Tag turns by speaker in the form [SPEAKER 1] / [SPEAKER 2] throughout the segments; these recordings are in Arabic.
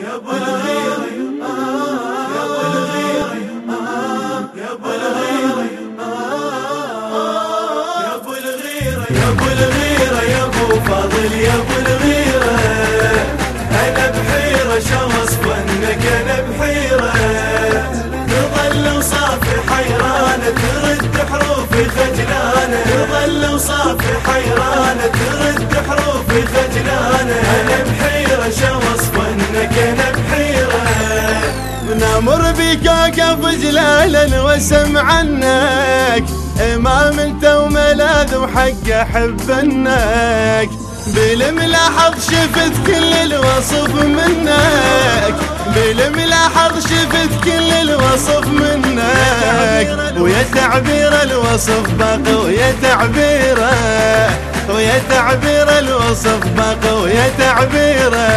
[SPEAKER 1] يا ابو أنا بحيره شو اصفنك أنا بحيره
[SPEAKER 2] نمر بك وقف جلالا وسم عنك إمام انت وملاذ وحق احبنك بالملاحظ شفت كل الوصف منك. بالملاحظ شفت كل الوصف منك. ويا تعبير الوصف باقي ويا تعبيره ويا تعبير الوصف باقي ويا تعبيره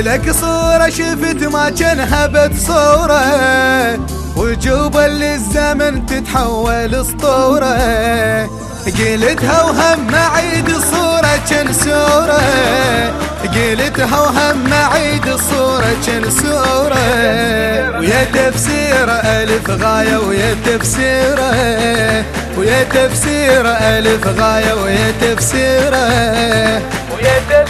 [SPEAKER 3] لك صورة شفت ما كانها بتصورة وجوبا للزمن تتحول أسطورة. قلتها وهم عيد الصورة كان سورة. قلتها وهم عيد الصورة كان سورة. ويا تفسير ألف غاية ويا تفسيره ويا تفسير ألف غاية ويا تفسيره
[SPEAKER 4] ويا تفسيره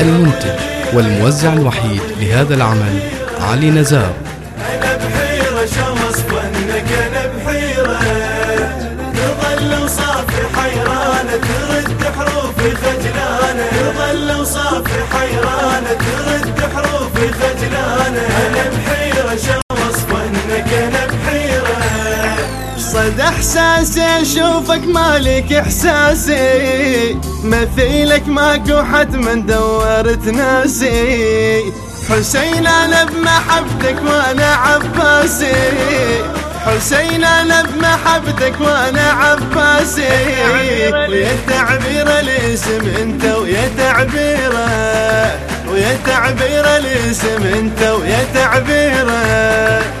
[SPEAKER 5] المنتج والموزع الوحيد لهذا العمل علي نزار.
[SPEAKER 1] أنا بحيرة اصفنك أنا بحيرة حيرانة ترد حروفي خجلانة حيرانة
[SPEAKER 2] احساسي أشوفك مالك إحساسي. مثيلك ماكو حد من دورت ناسي. حسين أنا بمحبتك وأنا عباسي. حسين أنا بمحبتك وأنا عباسي. ويا تعبير الاسم أنت ويا تعبيره. ويا تعبير الاسم أنت ويا تعبيره.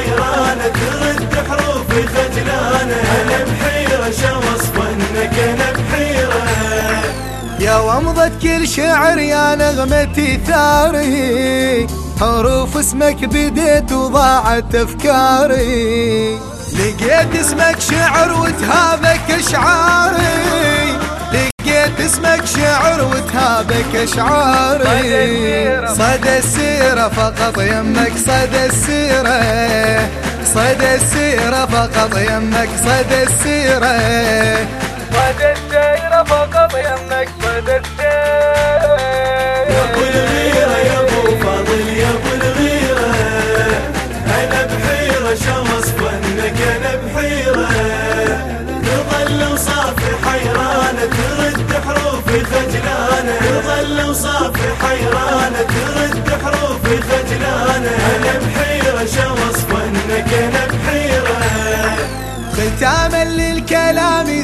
[SPEAKER 1] وصافي حيرانة ترد حروفي خجلانة أنا بحيرة شو اصفنك أنا بحيرة.
[SPEAKER 3] يا ومضة كل شعر يا نغمتي ثاري. حروف اسمك بديت وضاعت أفكاري. لقيت اسمك شعر وتهابك اشعاري لقيت اسمك شعر وتهابك اشعاري صدى السيرة. فقط يمك صدى السيرة. صدى السيرة فقط يمك صدى السيرة.
[SPEAKER 4] صدى السيرة فقط يمك صدى السيرة.
[SPEAKER 1] يا ابو الغيرة يا أبو فاضل يا ابو الغيرة أنا بحيرة شو اصفنك أنا بحيرة. تظل وصافي حيرانة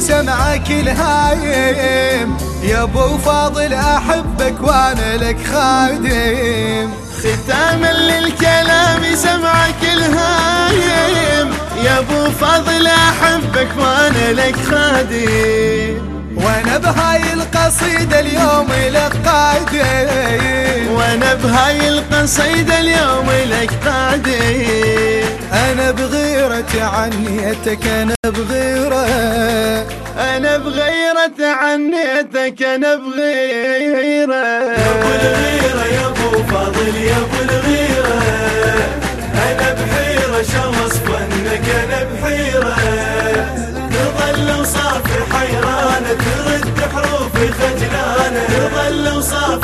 [SPEAKER 3] سمعك الهايم. يا أبو فاضل أحبك وأنا لك خادم.
[SPEAKER 2] ختاما للكلام سمعك الهايم. يا أبو فضل أحبك وأنا لك خادم.
[SPEAKER 3] وأنا بهاي القصيدة اليوم لك قادم
[SPEAKER 2] وأنا بهاي القصيدة اليوم لك قادم
[SPEAKER 3] أنا بغيرة عنيتك أنا بغيرة
[SPEAKER 2] أنا بغيرة عنيتك أنا بغيرة
[SPEAKER 1] يا أبو الغيرة يا أبو فاضل يا أبو الغيرة. لو صار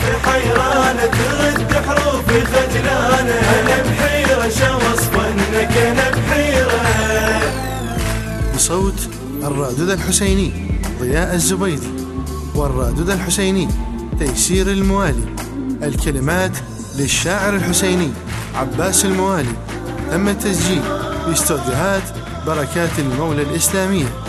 [SPEAKER 1] ترد حروفي خجلانه أنا بحيرة شو انك أنا بحيرة. بصوت
[SPEAKER 2] الرادود الحسيني ضياء الزبيدي. والرادود الحسيني تيسير الموالي. الكلمات للشاعر الحسيني عباس الموالي. تم التسجيل باستوديوهات بركات المولى الإسلامية.